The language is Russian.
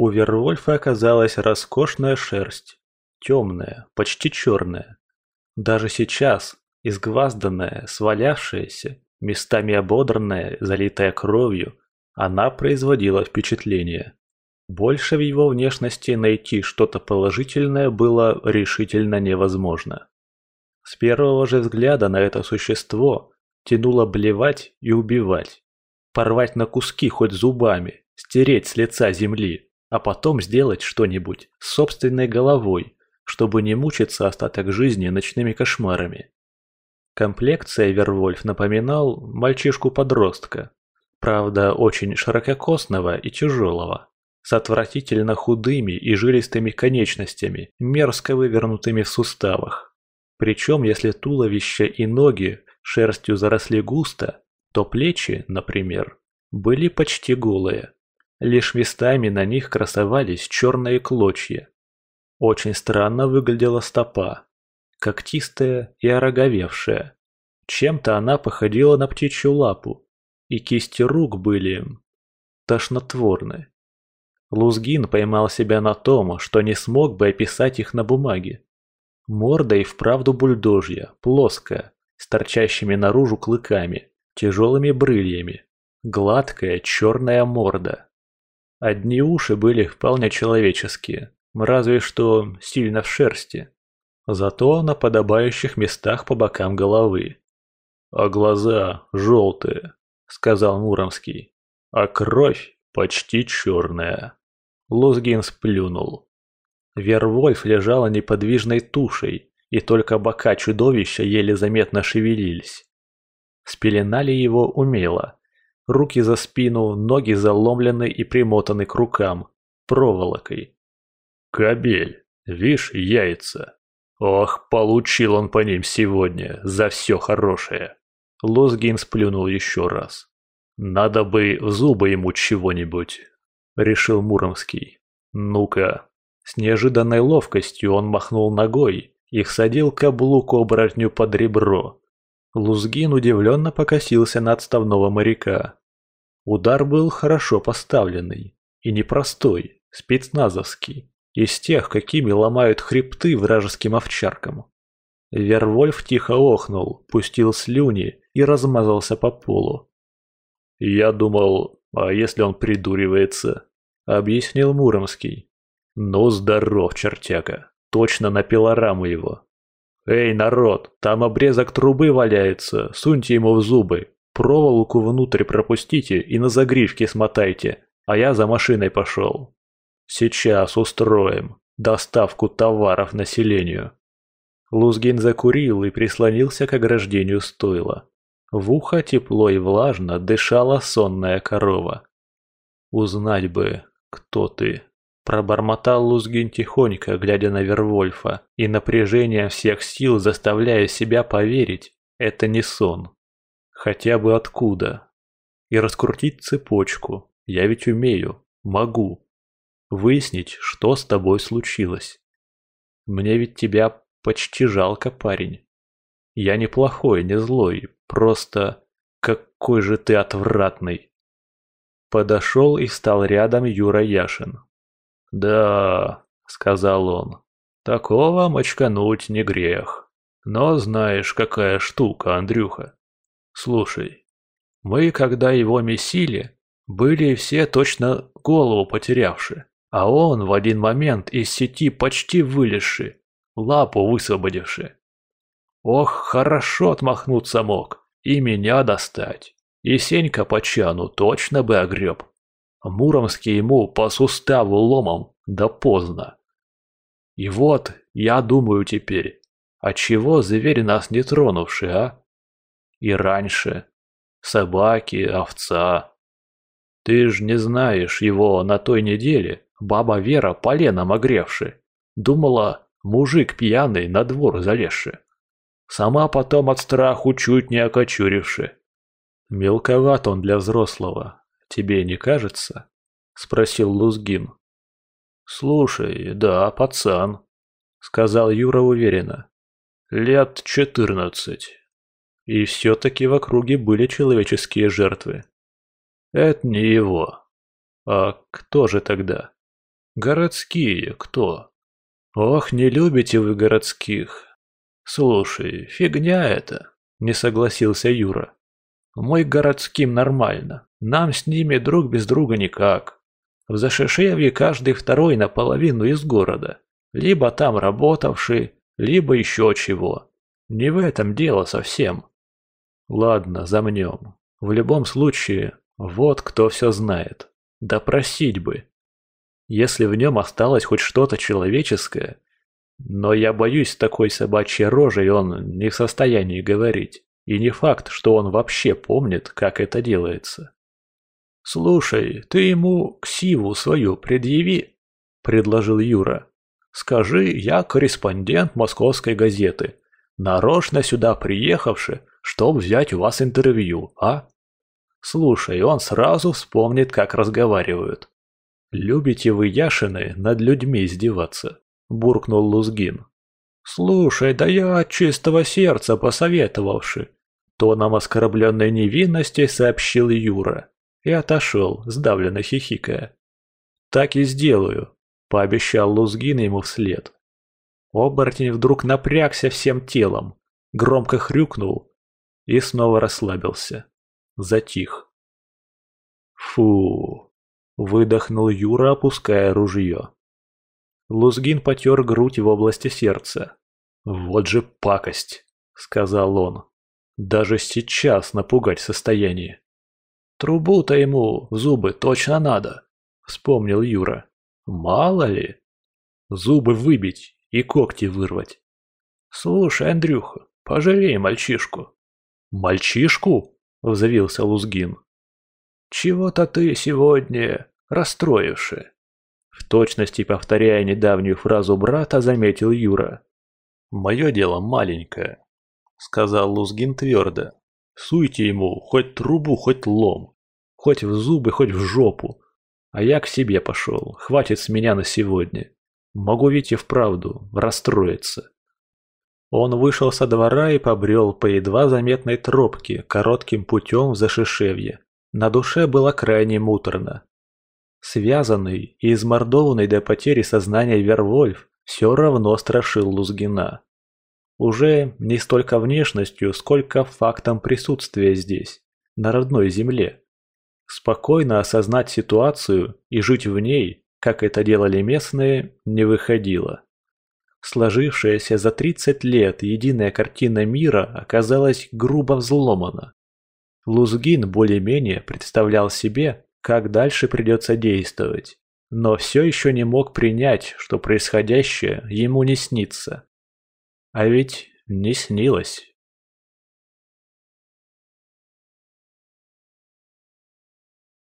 У Вервольфа оказалась роскошная шерсть, темная, почти черная. Даже сейчас, изгвазданная, свалявшаяся, местами ободранная, залитая кровью, она производила впечатление. Больше в его внешности найти что-то положительное было решительно невозможно. С первого же взгляда на это существо тянуло блевать и убивать. Порвать на куски хоть зубами, стереть с лица земли, а потом сделать что-нибудь с собственной головой, чтобы не мучиться остаток жизни ночными кошмарами. Комплекция Вервольф напоминал мальчишку-подростка, правда очень ширококосного и тяжелого, с отвратительно худыми и жилистыми конечностями, мерзко вывернутыми в суставах. Причем, если туловище и ноги шерстью заросли густо, то плечи, например, были почти голые. Лишь местами на них красовались черные клочья. Очень странно выглядела стопа, когтистая и ороговевшая. Чем-то она походила на птичью лапу, и кисти рук были тошнотворны. Лузгин поймал себя на том, что не смог бы описать их на бумаге. Морда и вправду бульдожья, плоская, с торчащими наружу клыками, тяжелыми брыльями, гладкая черная морда. Одни уши были вполне человеческие, разве что сильно в шерсти, зато на подобающих местах по бокам головы. «А глаза желтые», — сказал Муромский, — «а кровь почти черная». Лузгин сплюнул. Вервольф лежала неподвижной тушей, и только бока чудовища еле заметно шевелились. Спеленали его умело. Руки за спину, ноги заломлены и примотаны к рукам, проволокой. «Кобель, вишь, яйца. Ох, получил он по ним сегодня за все хорошее!» Лозгин сплюнул еще раз. «Надо бы в зубы ему чего-нибудь», — решил Муромский. «Ну-ка, с неожиданной ловкостью он махнул ногой и всадил каблук оборотню под ребро. Лузгин удивленно покосился на отставного моряка. Удар был хорошо поставленный и непростой, спецназовский, из тех, какими ломают хребты вражеским овчаркам. Вервольф тихо охнул, пустил слюни и размазался по полу. «Я думал, а если он придуривается?» — объяснил Муромский. Ну, здоров, чертяка. Точно на пилораму его. Эй, народ, там обрезок трубы валяется, суньте ему в зубы. Проволоку внутрь пропустите и на загривке смотайте, а я за машиной пошел. Сейчас устроим доставку товаров населению. Лузгин закурил и прислонился к ограждению стойла. В ухо тепло и влажно дышала сонная корова. Узнать бы, кто ты. Пробормотал Лузгин тихонько, глядя на Вервольфа, и напряжение всех сил заставляя себя поверить, это не сон. Хотя бы откуда. И раскрутить цепочку. Я ведь умею, могу. Выяснить, что с тобой случилось. Мне ведь тебя почти жалко, парень. Я не плохой, не злой, просто какой же ты отвратный. Подошел и стал рядом Юра Яшин. «Да», — сказал он, — «такого мочкануть не грех. Но знаешь, какая штука, Андрюха. Слушай, мы, когда его месили, были все точно голову потерявши, а он в один момент из сети почти вылезший, лапу высвободивший. Ох, хорошо отмахнуться мог, и меня достать. И Сенька по чану точно бы огреб. Муромский ему по суставу ломом, да поздно. И вот, я думаю теперь, а чего зверь нас не тронувший, а? И раньше. Собаки, овца. Ты ж не знаешь его на той неделе, баба Вера поленом огревши. Думала, мужик пьяный на двор залезши. Сама потом от страху чуть не окочуривши. Мелковат он для взрослого, тебе не кажется?» – спросил Лузгин. «Слушай, да, пацан», – сказал Юра уверенно. «Лет четырнадцать. И все-таки в округе были человеческие жертвы. Это не его. А кто же тогда? Городские кто? Ох, не любите вы городских. Слушай, фигня это, не согласился Юра. Мой городским нормально. Нам с ними друг без друга никак. В Зашишевье каждый второй наполовину из города. Либо там работавший, либо еще чего. Не в этом дело совсем. Ладно, замнем. В любом случае, вот кто все знает. Допросить бы. Если в нем осталось хоть что-то человеческое, но я боюсь, такой собачьей рожей он не в состоянии говорить. И не факт, что он вообще помнит, как это делается. «Слушай, ты ему ксиву свою предъяви», – предложил Юра. «Скажи, я корреспондент московской газеты, нарочно сюда приехавший, чтобы взять у вас интервью, а?» Слушай, он сразу вспомнит, как разговаривают. «Любите вы, Яшины, над людьми издеваться?» – буркнул Лузгин. «Слушай, да я от чистого сердца посоветовавши!» Тоном оскорбленной невинности сообщил Юра и отошел, сдавленно хихикая. «Так и сделаю», – пообещал Лузгин ему вслед. Оборотень вдруг напрягся всем телом, громко хрюкнул и снова расслабился. Затих. «Фу!» – выдохнул Юра, опуская ружье. Лузгин потер грудь в области сердца. «Вот же пакость!» – сказал он. «Даже сейчас напугать в состоянии». «Трубу-то ему зубы точно надо», – вспомнил Юра. «Мало ли. Зубы выбить и когти вырвать». «Слушай, Андрюха, пожалей мальчишку». «Мальчишку?» – взвился Лузгин. «Чего-то ты сегодня расстроивший». В точности повторяя недавнюю фразу брата, заметил Юра. «Мое дело маленькое», — сказал Лузгин твердо. «Суйте ему хоть трубу, хоть лом, хоть в зубы, хоть в жопу. А я к себе пошел, хватит с меня на сегодня. Могу ведь и вправду расстроиться». Он вышел со двора и побрел по едва заметной тропке коротким путем в Зашишевье. На душе было крайне муторно. Связанный и измордованный до потери сознания Вервольф все равно страшил Лузгина. Уже не столько внешностью, сколько фактом присутствия здесь, на родной земле. Спокойно осознать ситуацию и жить в ней, как это делали местные, не выходило. Сложившаяся за 30 лет единая картина мира оказалась грубо взломана. Лузгин более-менее представлял себе, как дальше придется действовать, но все еще не мог принять, что происходящее ему не снится. А ведь не снилось.